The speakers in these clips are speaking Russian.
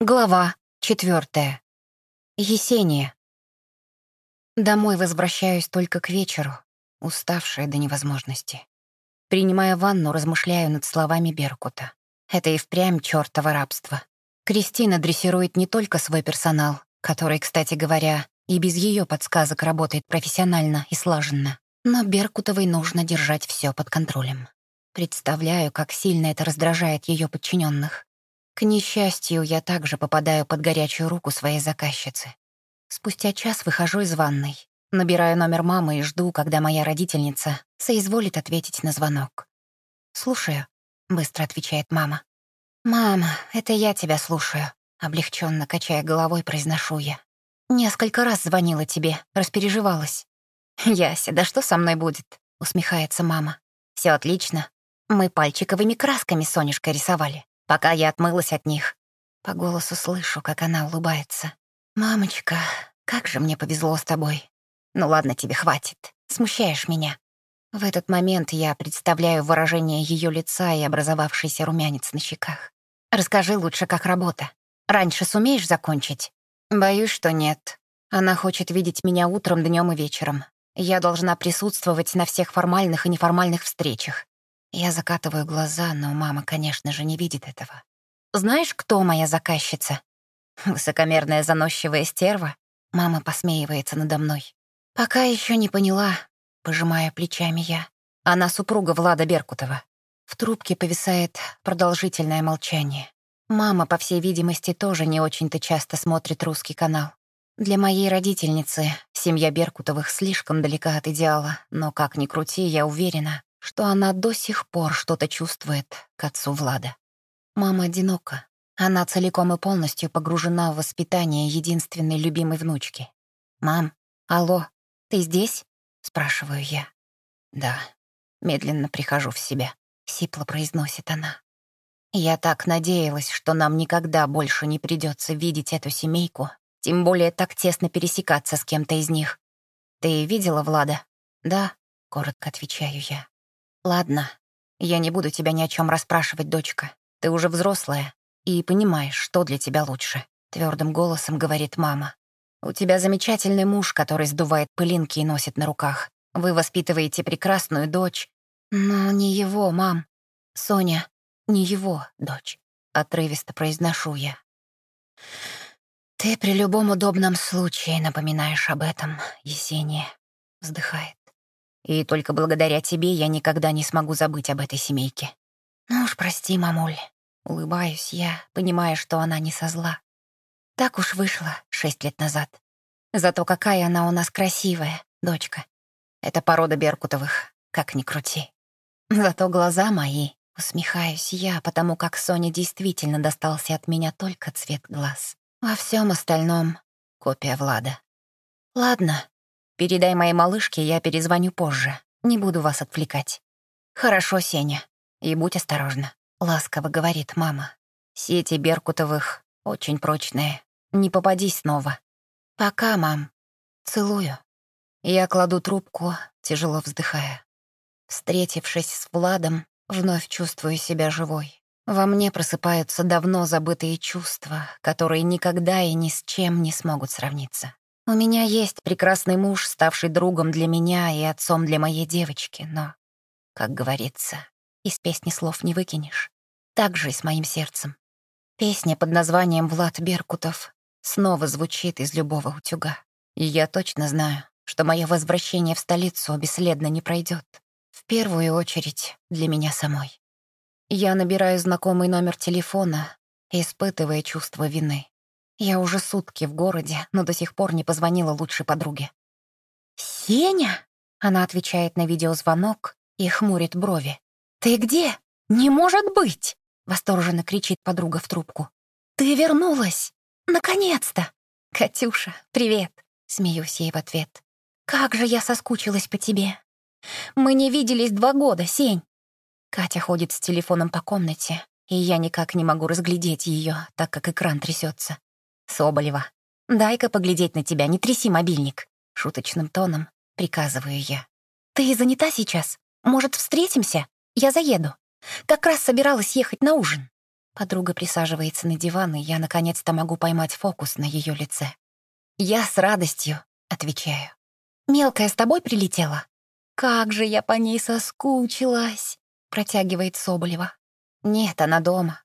Глава четвертая. Есения. Домой возвращаюсь только к вечеру, уставшая до невозможности. Принимая ванну, размышляю над словами Беркута. Это и впрямь чёртово рабство. Кристина дрессирует не только свой персонал, который, кстати говоря, и без её подсказок работает профессионально и слаженно, но Беркутовой нужно держать всё под контролем. Представляю, как сильно это раздражает её подчинённых. К несчастью, я также попадаю под горячую руку своей заказчицы. Спустя час выхожу из ванной, набираю номер мамы и жду, когда моя родительница соизволит ответить на звонок. «Слушаю», — быстро отвечает мама. «Мама, это я тебя слушаю», — облегченно качая головой, произношу я. «Несколько раз звонила тебе, распереживалась». «Яся, да что со мной будет?» — усмехается мама. Все отлично. Мы пальчиковыми красками Сонюшкой рисовали пока я отмылась от них. По голосу слышу, как она улыбается. «Мамочка, как же мне повезло с тобой. Ну ладно, тебе хватит. Смущаешь меня». В этот момент я представляю выражение ее лица и образовавшийся румянец на щеках. «Расскажи лучше, как работа. Раньше сумеешь закончить?» «Боюсь, что нет. Она хочет видеть меня утром, днем и вечером. Я должна присутствовать на всех формальных и неформальных встречах. Я закатываю глаза, но мама, конечно же, не видит этого. «Знаешь, кто моя заказчица?» «Высокомерная заносчивая стерва?» Мама посмеивается надо мной. «Пока еще не поняла», — пожимая плечами я. Она супруга Влада Беркутова. В трубке повисает продолжительное молчание. Мама, по всей видимости, тоже не очень-то часто смотрит русский канал. Для моей родительницы семья Беркутовых слишком далека от идеала, но как ни крути, я уверена, что она до сих пор что-то чувствует к отцу Влада. Мама одинока. Она целиком и полностью погружена в воспитание единственной любимой внучки. «Мам, алло, ты здесь?» — спрашиваю я. «Да». Медленно прихожу в себя. Сипло произносит она. Я так надеялась, что нам никогда больше не придется видеть эту семейку, тем более так тесно пересекаться с кем-то из них. Ты видела Влада? Да, коротко отвечаю я. «Ладно, я не буду тебя ни о чем расспрашивать, дочка. Ты уже взрослая и понимаешь, что для тебя лучше», — твердым голосом говорит мама. «У тебя замечательный муж, который сдувает пылинки и носит на руках. Вы воспитываете прекрасную дочь. Но не его, мам. Соня, не его дочь», — отрывисто произношу я. «Ты при любом удобном случае напоминаешь об этом, Есения», — вздыхает. И только благодаря тебе я никогда не смогу забыть об этой семейке. Ну уж прости, мамуль. Улыбаюсь я, понимая, что она не со зла. Так уж вышло шесть лет назад. Зато какая она у нас красивая, дочка. Это порода Беркутовых, как ни крути. Зато глаза мои, усмехаюсь я, потому как Соне действительно достался от меня только цвет глаз. Во всем остальном — копия Влада. Ладно, Передай моей малышке, я перезвоню позже. Не буду вас отвлекать. Хорошо, Сеня. И будь осторожна. Ласково говорит мама. Сети Беркутовых очень прочные. Не попадись снова. Пока, мам. Целую. Я кладу трубку, тяжело вздыхая. Встретившись с Владом, вновь чувствую себя живой. Во мне просыпаются давно забытые чувства, которые никогда и ни с чем не смогут сравниться. У меня есть прекрасный муж, ставший другом для меня и отцом для моей девочки, но, как говорится, из песни слов не выкинешь. Так же и с моим сердцем. Песня под названием «Влад Беркутов» снова звучит из любого утюга. И я точно знаю, что мое возвращение в столицу бесследно не пройдет. В первую очередь для меня самой. Я набираю знакомый номер телефона, испытывая чувство вины. Я уже сутки в городе, но до сих пор не позвонила лучшей подруге. «Сеня?» — она отвечает на видеозвонок и хмурит брови. «Ты где? Не может быть!» — восторженно кричит подруга в трубку. «Ты вернулась! Наконец-то!» «Катюша, привет!» — смеюсь ей в ответ. «Как же я соскучилась по тебе! Мы не виделись два года, Сень!» Катя ходит с телефоном по комнате, и я никак не могу разглядеть ее, так как экран трясется. «Соболева, дай-ка поглядеть на тебя, не тряси мобильник», — шуточным тоном приказываю я. «Ты занята сейчас? Может, встретимся? Я заеду. Как раз собиралась ехать на ужин». Подруга присаживается на диван, и я наконец-то могу поймать фокус на ее лице. «Я с радостью», — отвечаю. «Мелкая с тобой прилетела?» «Как же я по ней соскучилась», — протягивает Соболева. «Нет, она дома.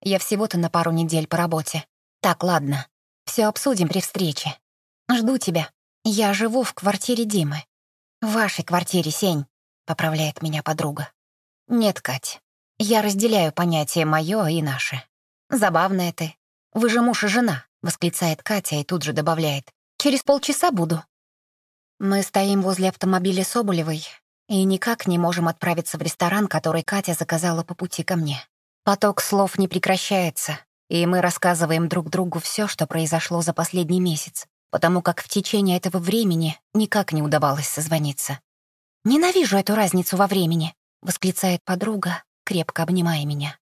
Я всего-то на пару недель по работе. Так, ладно, все обсудим при встрече. Жду тебя. Я живу в квартире Димы. В вашей квартире, Сень», — поправляет меня подруга. «Нет, Кать, я разделяю понятие «моё» и «наше». Забавная ты. Вы же муж и жена, восклицает Катя и тут же добавляет. Через полчаса буду. Мы стоим возле автомобиля Соболевой и никак не можем отправиться в ресторан, который Катя заказала по пути ко мне. Поток слов не прекращается, и мы рассказываем друг другу все, что произошло за последний месяц, потому как в течение этого времени никак не удавалось созвониться. «Ненавижу эту разницу во времени», — восклицает подруга, крепко обнимая меня.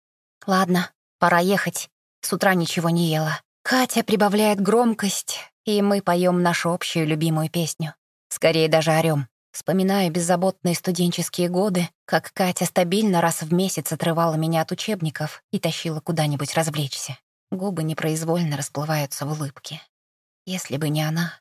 «Ладно, пора ехать. С утра ничего не ела». Катя прибавляет громкость, и мы поем нашу общую любимую песню. Скорее даже орём. Вспоминаю беззаботные студенческие годы, как Катя стабильно раз в месяц отрывала меня от учебников и тащила куда-нибудь развлечься. Губы непроизвольно расплываются в улыбке. Если бы не она.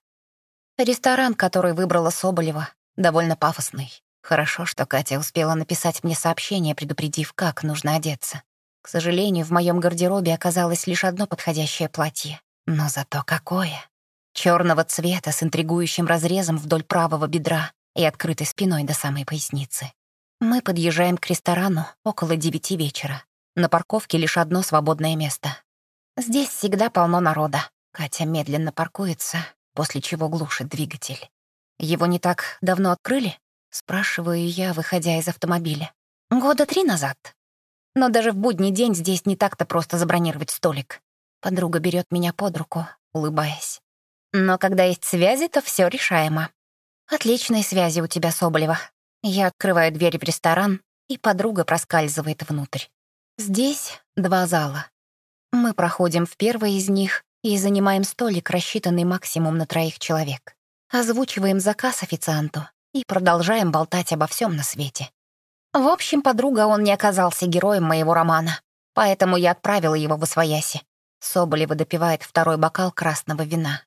Ресторан, который выбрала Соболева, довольно пафосный. Хорошо, что Катя успела написать мне сообщение, предупредив, как нужно одеться. К сожалению, в моем гардеробе оказалось лишь одно подходящее платье. Но зато какое! черного цвета с интригующим разрезом вдоль правого бедра и открытой спиной до самой поясницы. Мы подъезжаем к ресторану около девяти вечера. На парковке лишь одно свободное место. Здесь всегда полно народа. Катя медленно паркуется, после чего глушит двигатель. Его не так давно открыли? Спрашиваю я, выходя из автомобиля. Года три назад. Но даже в будний день здесь не так-то просто забронировать столик. Подруга берет меня под руку, улыбаясь. Но когда есть связи, то все решаемо. Отличные связи у тебя, Соболева. Я открываю дверь в ресторан, и подруга проскальзывает внутрь. Здесь два зала. Мы проходим в первый из них и занимаем столик, рассчитанный максимум на троих человек. Озвучиваем заказ официанту и продолжаем болтать обо всем на свете. В общем, подруга он не оказался героем моего романа, поэтому я отправила его в Освояси. Соболева допивает второй бокал красного вина.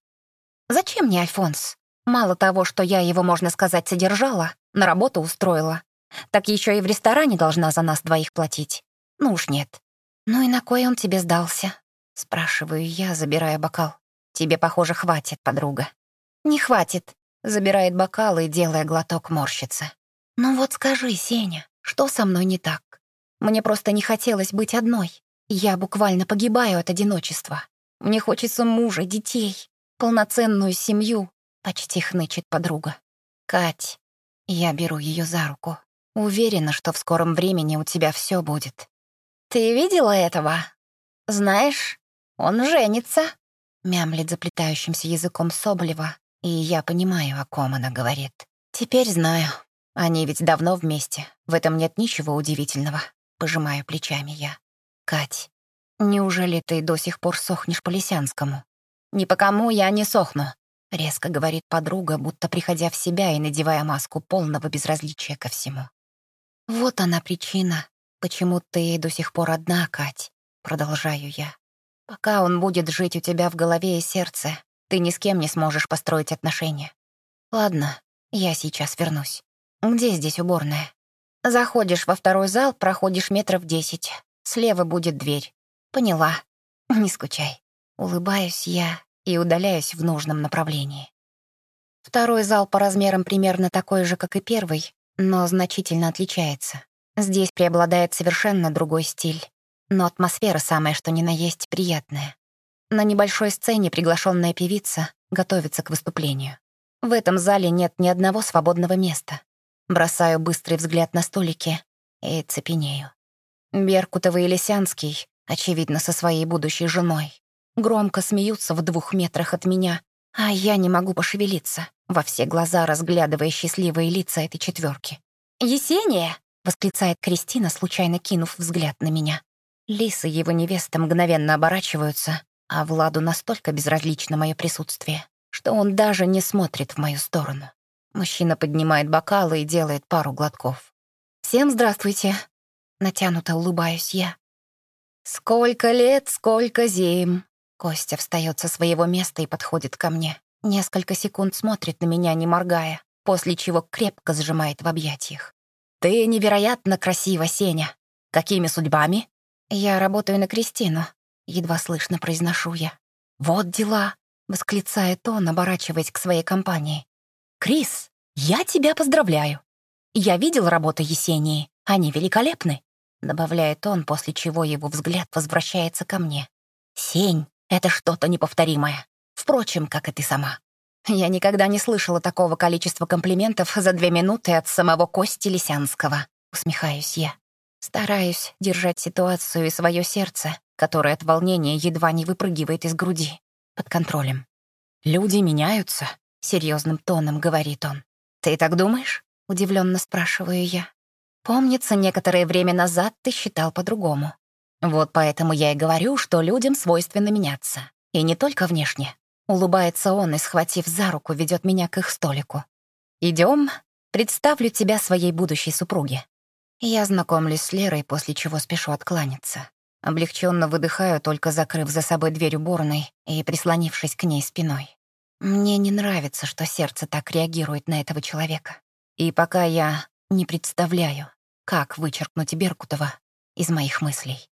«Зачем мне Альфонс? Мало того, что я его, можно сказать, содержала, на работу устроила, так еще и в ресторане должна за нас двоих платить. Ну уж нет. Ну и на кой он тебе сдался?» Спрашиваю я, забирая бокал. «Тебе, похоже, хватит, подруга». «Не хватит», — забирает бокал и, делая глоток, морщится. «Ну вот скажи, Сеня, что со мной не так? Мне просто не хотелось быть одной. Я буквально погибаю от одиночества. Мне хочется мужа, детей, полноценную семью», — почти хнычет подруга. «Кать, я беру ее за руку. Уверена, что в скором времени у тебя все будет. Ты видела этого? Знаешь, он женится», — мямлит заплетающимся языком Соболева, и я понимаю, о ком она говорит. «Теперь знаю. Они ведь давно вместе. В этом нет ничего удивительного», — пожимаю плечами я. «Кать, неужели ты до сих пор сохнешь по Лисянскому?» «Ни по кому я не сохну», — резко говорит подруга, будто приходя в себя и надевая маску полного безразличия ко всему. «Вот она причина, почему ты до сих пор одна, Кать», — продолжаю я. «Пока он будет жить у тебя в голове и сердце, ты ни с кем не сможешь построить отношения. Ладно, я сейчас вернусь. Где здесь уборная? Заходишь во второй зал, проходишь метров десять. Слева будет дверь. Поняла. Не скучай. Улыбаюсь я и удаляюсь в нужном направлении. Второй зал по размерам примерно такой же, как и первый, но значительно отличается. Здесь преобладает совершенно другой стиль, но атмосфера самая что ни на есть приятная. На небольшой сцене приглашенная певица готовится к выступлению. В этом зале нет ни одного свободного места. Бросаю быстрый взгляд на столики и цепенею. Беркутова и Лисянский, очевидно, со своей будущей женой, громко смеются в двух метрах от меня, а я не могу пошевелиться, во все глаза разглядывая счастливые лица этой четверки. «Есения!» — восклицает Кристина, случайно кинув взгляд на меня. Лиса и его невеста мгновенно оборачиваются, а Владу настолько безразлично мое присутствие, что он даже не смотрит в мою сторону. Мужчина поднимает бокалы и делает пару глотков. «Всем здравствуйте!» Натянуто улыбаюсь я. «Сколько лет, сколько зим!» Костя встает со своего места и подходит ко мне. Несколько секунд смотрит на меня, не моргая, после чего крепко сжимает в объятиях. «Ты невероятно красива, Сеня. Какими судьбами?» «Я работаю на Кристину», — едва слышно произношу я. «Вот дела», — восклицает он, оборачиваясь к своей компании. «Крис, я тебя поздравляю. Я видел работы Есении, они великолепны», — добавляет он, после чего его взгляд возвращается ко мне. «Сень, это что-то неповторимое. Впрочем, как и ты сама». Я никогда не слышала такого количества комплиментов за две минуты от самого Кости Лисянского. Усмехаюсь я. Стараюсь держать ситуацию и свое сердце, которое от волнения едва не выпрыгивает из груди, под контролем. «Люди меняются», — серьезным тоном говорит он. «Ты так думаешь?» — удивленно спрашиваю я. «Помнится, некоторое время назад ты считал по-другому. Вот поэтому я и говорю, что людям свойственно меняться. И не только внешне. Улыбается он и, схватив за руку, ведет меня к их столику. Идем, представлю тебя своей будущей супруге. Я знакомлюсь с Лерой, после чего спешу откланяться. Облегченно выдыхаю, только закрыв за собой дверь уборной и прислонившись к ней спиной. Мне не нравится, что сердце так реагирует на этого человека. И пока я не представляю, как вычеркнуть Беркутова из моих мыслей.